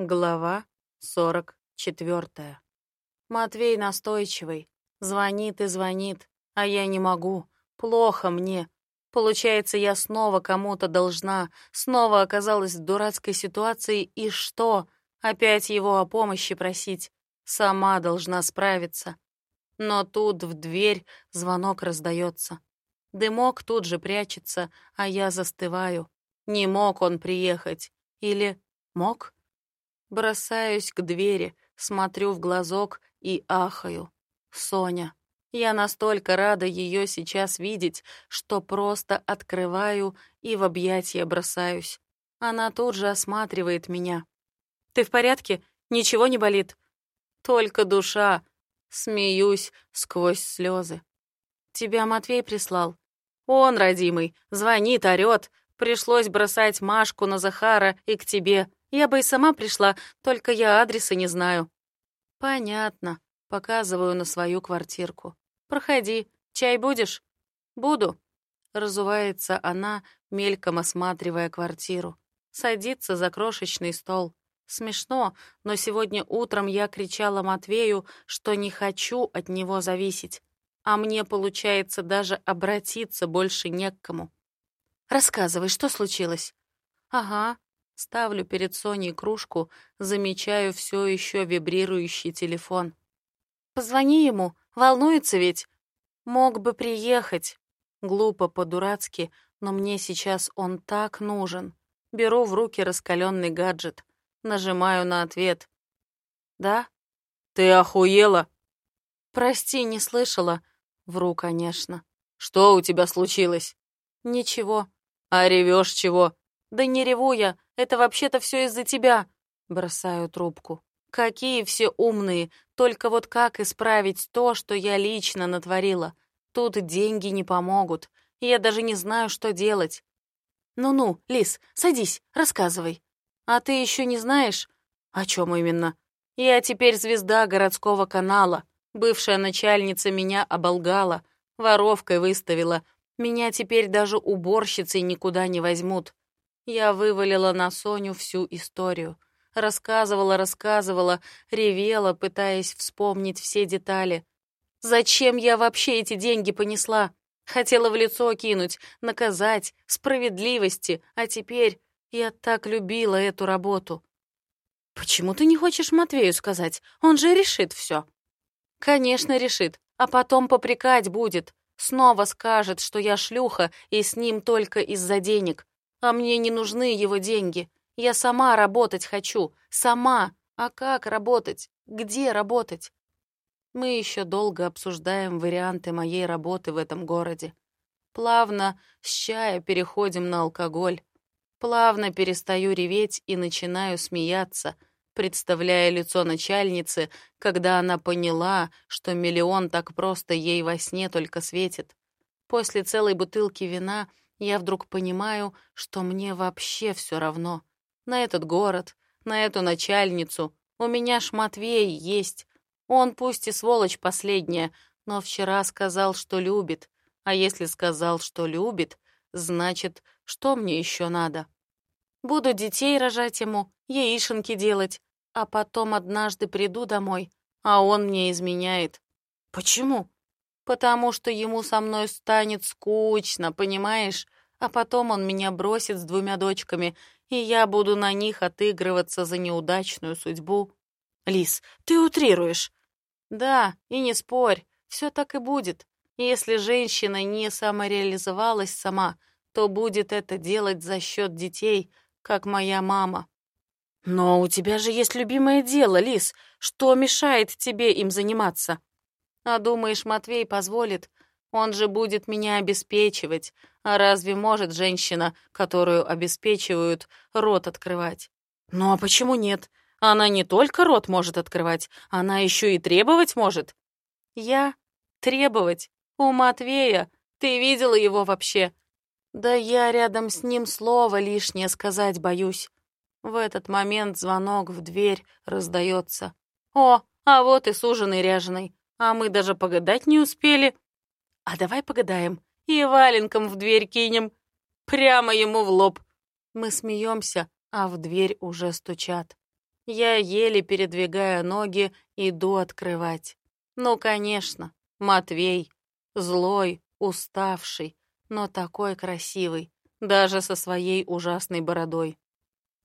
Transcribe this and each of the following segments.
Глава 44. Матвей настойчивый. Звонит и звонит, а я не могу. Плохо мне. Получается, я снова кому-то должна, снова оказалась в дурацкой ситуации, и что? Опять его о помощи просить. Сама должна справиться. Но тут в дверь звонок раздается. Дымок тут же прячется, а я застываю. Не мог он приехать. Или мог? Бросаюсь к двери, смотрю в глазок и ахаю. Соня. Я настолько рада ее сейчас видеть, что просто открываю и в объятия бросаюсь. Она тут же осматривает меня. «Ты в порядке? Ничего не болит?» «Только душа!» Смеюсь сквозь слезы. «Тебя Матвей прислал?» «Он, родимый, звонит, орёт. Пришлось бросать Машку на Захара и к тебе. Я бы и сама пришла, только я адреса не знаю». «Понятно». Показываю на свою квартирку. «Проходи. Чай будешь?» «Буду». Разувается она, мельком осматривая квартиру. Садится за крошечный стол. Смешно, но сегодня утром я кричала Матвею, что не хочу от него зависеть. А мне, получается, даже обратиться больше не к кому. «Рассказывай, что случилось?» «Ага, Ставлю перед Соней кружку, замечаю все еще вибрирующий телефон. «Позвони ему, волнуется ведь. Мог бы приехать». Глупо по-дурацки, но мне сейчас он так нужен. Беру в руки раскаленный гаджет. Нажимаю на ответ. «Да?» «Ты охуела?» «Прости, не слышала». Вру, конечно. «Что у тебя случилось?» «Ничего». «А ревешь чего?» «Да не реву я. Это вообще-то все из-за тебя. Бросаю трубку. Какие все умные. Только вот как исправить то, что я лично натворила? Тут деньги не помогут. Я даже не знаю, что делать. Ну-ну, Лис, садись, рассказывай. А ты еще не знаешь? О чем именно? Я теперь звезда городского канала. Бывшая начальница меня оболгала, воровкой выставила. Меня теперь даже уборщицей никуда не возьмут. Я вывалила на Соню всю историю. Рассказывала, рассказывала, ревела, пытаясь вспомнить все детали. Зачем я вообще эти деньги понесла? Хотела в лицо кинуть, наказать, справедливости, а теперь я так любила эту работу. Почему ты не хочешь Матвею сказать? Он же решит все. Конечно, решит, а потом попрекать будет. Снова скажет, что я шлюха и с ним только из-за денег. А мне не нужны его деньги. Я сама работать хочу. Сама. А как работать? Где работать? Мы еще долго обсуждаем варианты моей работы в этом городе. Плавно с чая переходим на алкоголь. Плавно перестаю реветь и начинаю смеяться, представляя лицо начальницы, когда она поняла, что миллион так просто ей во сне только светит. После целой бутылки вина я вдруг понимаю, что мне вообще все равно. На этот город, на эту начальницу. У меня ж Матвей есть. Он пусть и сволочь последняя, но вчера сказал, что любит. А если сказал, что любит, значит, что мне еще надо? Буду детей рожать ему, яишенки делать, а потом однажды приду домой, а он мне изменяет. Почему? Потому что ему со мной станет скучно, понимаешь? А потом он меня бросит с двумя дочками, и я буду на них отыгрываться за неудачную судьбу. Лис, ты утрируешь. Да, и не спорь, все так и будет. Если женщина не самореализовалась сама, то будет это делать за счет детей, как моя мама. Но у тебя же есть любимое дело, Лис. Что мешает тебе им заниматься? А думаешь, Матвей позволит? Он же будет меня обеспечивать. А разве может женщина, которую обеспечивают, рот открывать? Ну а почему нет? Она не только рот может открывать, она еще и требовать может. Я? Требовать? У Матвея? Ты видела его вообще? Да я рядом с ним слово лишнее сказать боюсь. В этот момент звонок в дверь раздается. О, а вот и суженый ряженый. А мы даже погадать не успели. А давай погадаем. И валенком в дверь кинем. Прямо ему в лоб. Мы смеемся, а в дверь уже стучат. Я, еле передвигая ноги, иду открывать. Ну, конечно, Матвей. Злой, уставший, но такой красивый, даже со своей ужасной бородой.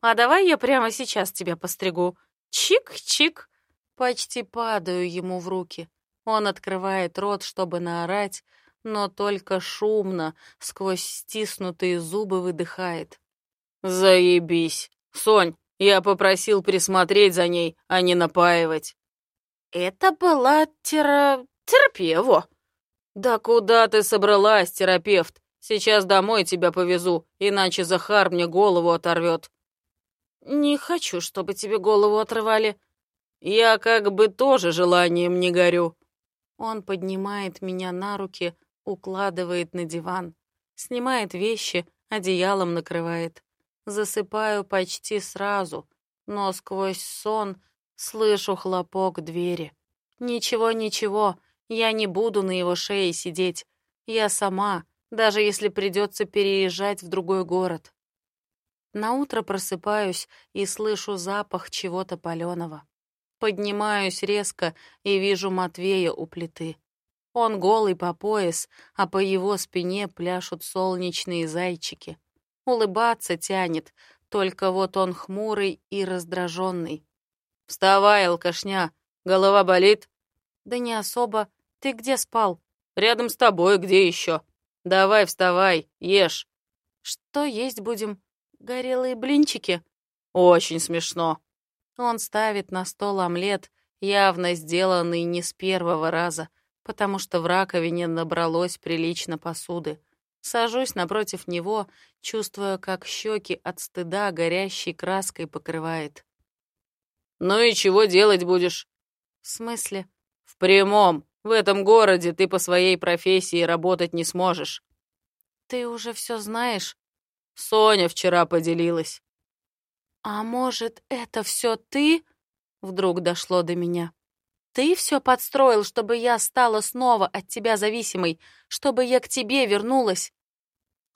«А давай я прямо сейчас тебя постригу. Чик-чик!» Почти падаю ему в руки. Он открывает рот, чтобы наорать, но только шумно, сквозь стиснутые зубы выдыхает. «Заебись! Сонь, я попросил присмотреть за ней, а не напаивать». «Это была тера... терапия, во!» «Да куда ты собралась, терапевт? Сейчас домой тебя повезу, иначе Захар мне голову оторвет». «Не хочу, чтобы тебе голову отрывали». «Я как бы тоже желанием не горю». Он поднимает меня на руки, укладывает на диван, снимает вещи, одеялом накрывает. Засыпаю почти сразу, но сквозь сон слышу хлопок двери. Ничего, ничего, я не буду на его шее сидеть. Я сама, даже если придется переезжать в другой город. На утро просыпаюсь и слышу запах чего-то паленого. Поднимаюсь резко и вижу Матвея у плиты. Он голый по пояс, а по его спине пляшут солнечные зайчики. Улыбаться тянет, только вот он хмурый и раздраженный. «Вставай, алкашня! Голова болит?» «Да не особо. Ты где спал?» «Рядом с тобой, где еще? Давай, вставай, ешь». «Что есть будем? Горелые блинчики?» «Очень смешно». Он ставит на стол омлет, явно сделанный не с первого раза, потому что в раковине набралось прилично посуды. Сажусь напротив него, чувствуя, как щеки от стыда горящей краской покрывает. «Ну и чего делать будешь?» «В смысле?» «В прямом. В этом городе ты по своей профессии работать не сможешь». «Ты уже все знаешь?» «Соня вчера поделилась». «А может, это все ты?» Вдруг дошло до меня. «Ты все подстроил, чтобы я стала снова от тебя зависимой, чтобы я к тебе вернулась?»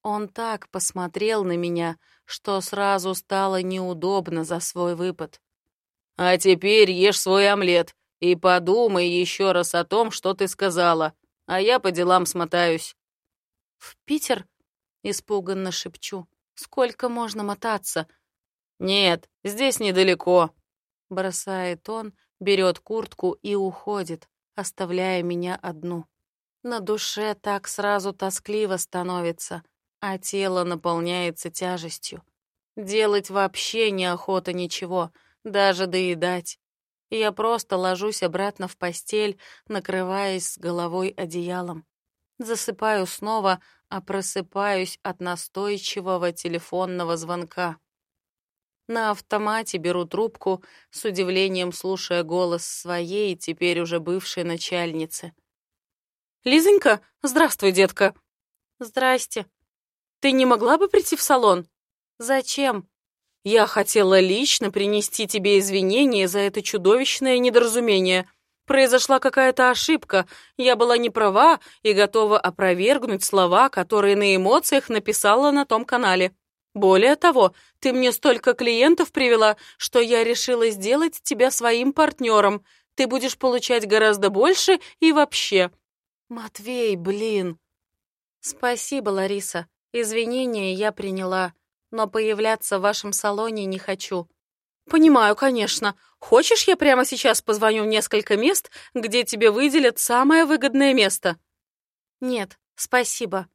Он так посмотрел на меня, что сразу стало неудобно за свой выпад. «А теперь ешь свой омлет и подумай еще раз о том, что ты сказала, а я по делам смотаюсь». «В Питер?» — испуганно шепчу. «Сколько можно мотаться?» «Нет, здесь недалеко», — бросает он, берет куртку и уходит, оставляя меня одну. На душе так сразу тоскливо становится, а тело наполняется тяжестью. Делать вообще неохота ничего, даже доедать. Я просто ложусь обратно в постель, накрываясь с головой одеялом. Засыпаю снова, а просыпаюсь от настойчивого телефонного звонка. На автомате беру трубку, с удивлением слушая голос своей, теперь уже бывшей начальницы. «Лизонька, здравствуй, детка!» «Здрасте. Ты не могла бы прийти в салон?» «Зачем?» «Я хотела лично принести тебе извинения за это чудовищное недоразумение. Произошла какая-то ошибка, я была не права и готова опровергнуть слова, которые на эмоциях написала на том канале». Более того, ты мне столько клиентов привела, что я решила сделать тебя своим партнером. Ты будешь получать гораздо больше и вообще. Матвей, блин. Спасибо, Лариса. Извинения я приняла, но появляться в вашем салоне не хочу. Понимаю, конечно. Хочешь, я прямо сейчас позвоню в несколько мест, где тебе выделят самое выгодное место? Нет, спасибо.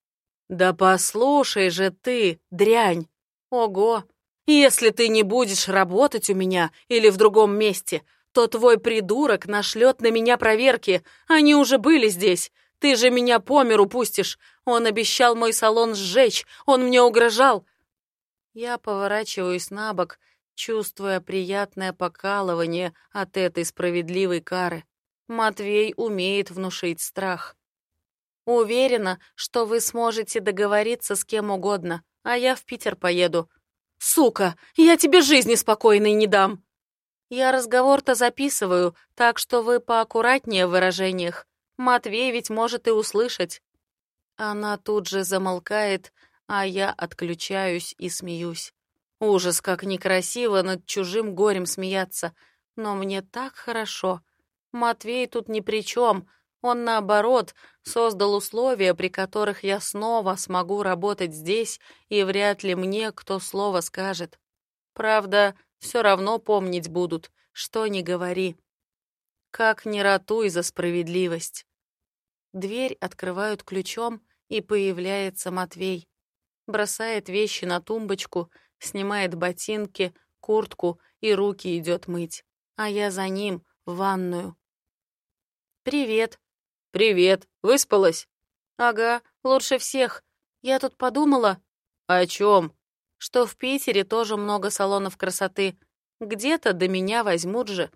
Да послушай же ты, дрянь. Ого! Если ты не будешь работать у меня или в другом месте, то твой придурок нашлет на меня проверки. Они уже были здесь. Ты же меня по миру пустишь. Он обещал мой салон сжечь. Он мне угрожал. Я поворачиваюсь на бок, чувствуя приятное покалывание от этой справедливой кары. Матвей умеет внушить страх. Уверена, что вы сможете договориться с кем угодно а я в Питер поеду. Сука, я тебе жизни спокойной не дам. Я разговор-то записываю, так что вы поаккуратнее в выражениях. Матвей ведь может и услышать. Она тут же замолкает, а я отключаюсь и смеюсь. Ужас, как некрасиво над чужим горем смеяться. Но мне так хорошо. Матвей тут ни при чем. Он, наоборот, создал условия, при которых я снова смогу работать здесь, и вряд ли мне кто слово скажет. Правда, все равно помнить будут, что ни говори. Как не ратуй за справедливость. Дверь открывают ключом, и появляется Матвей. Бросает вещи на тумбочку, снимает ботинки, куртку и руки идет мыть. А я за ним, в ванную. «Привет». «Привет. Выспалась?» «Ага, лучше всех. Я тут подумала...» «О чем?» «Что в Питере тоже много салонов красоты. Где-то до меня возьмут же».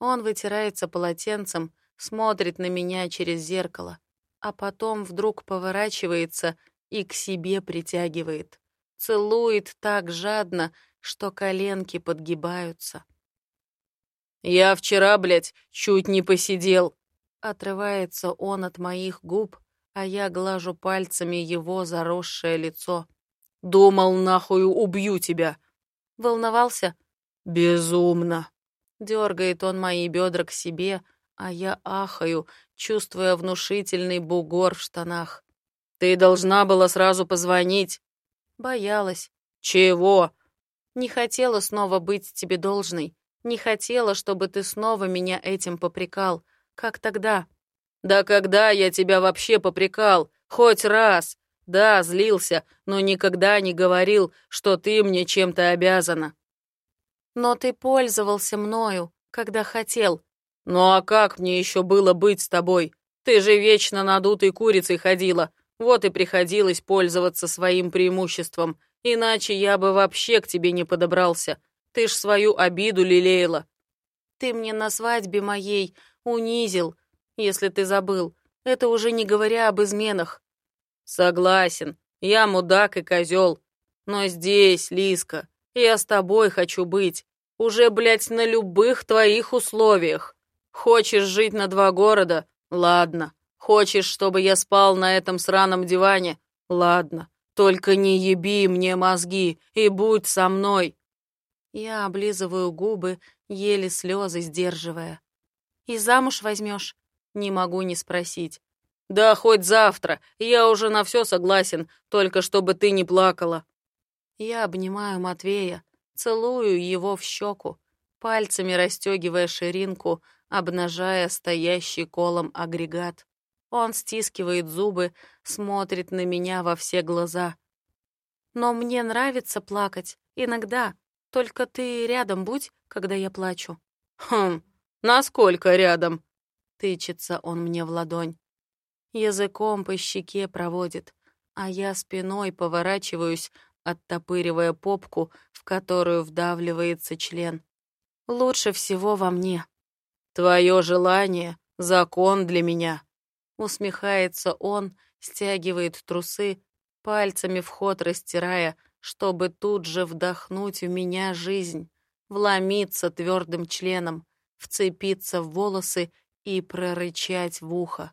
Он вытирается полотенцем, смотрит на меня через зеркало, а потом вдруг поворачивается и к себе притягивает. Целует так жадно, что коленки подгибаются. «Я вчера, блядь, чуть не посидел». Отрывается он от моих губ, а я глажу пальцами его заросшее лицо. «Думал, нахуй убью тебя». Волновался? «Безумно». Дергает он мои бедра к себе, а я ахаю, чувствуя внушительный бугор в штанах. «Ты должна была сразу позвонить». Боялась. Чего? Не хотела снова быть тебе должной. Не хотела, чтобы ты снова меня этим попрекал. Как тогда? Да когда я тебя вообще попрекал? Хоть раз. Да, злился, но никогда не говорил, что ты мне чем-то обязана. Но ты пользовался мною, когда хотел. Ну а как мне еще было быть с тобой? Ты же вечно надутой курицей ходила. Вот и приходилось пользоваться своим преимуществом, иначе я бы вообще к тебе не подобрался. Ты ж свою обиду лелеяла. Ты мне на свадьбе моей унизил, если ты забыл. Это уже не говоря об изменах. Согласен, я мудак и козел. Но здесь, Лиска, я с тобой хочу быть. Уже, блядь, на любых твоих условиях. Хочешь жить на два города? Ладно. Хочешь, чтобы я спал на этом сраном диване? Ладно, только не еби мне мозги и будь со мной. Я облизываю губы, еле слезы сдерживая. И замуж возьмешь? Не могу не спросить. Да хоть завтра, я уже на все согласен, только чтобы ты не плакала. Я обнимаю Матвея, целую его в щеку, пальцами расстегивая ширинку, обнажая стоящий колом агрегат. Он стискивает зубы, смотрит на меня во все глаза. Но мне нравится плакать, иногда. Только ты рядом будь, когда я плачу. Хм, насколько рядом? Тычется он мне в ладонь. Языком по щеке проводит, а я спиной поворачиваюсь, оттопыривая попку, в которую вдавливается член. Лучше всего во мне. Твое желание — закон для меня. Усмехается он, стягивает трусы, пальцами в ход растирая, чтобы тут же вдохнуть в меня жизнь, вломиться твердым членом, вцепиться в волосы и прорычать в ухо.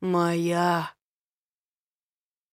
«Моя!»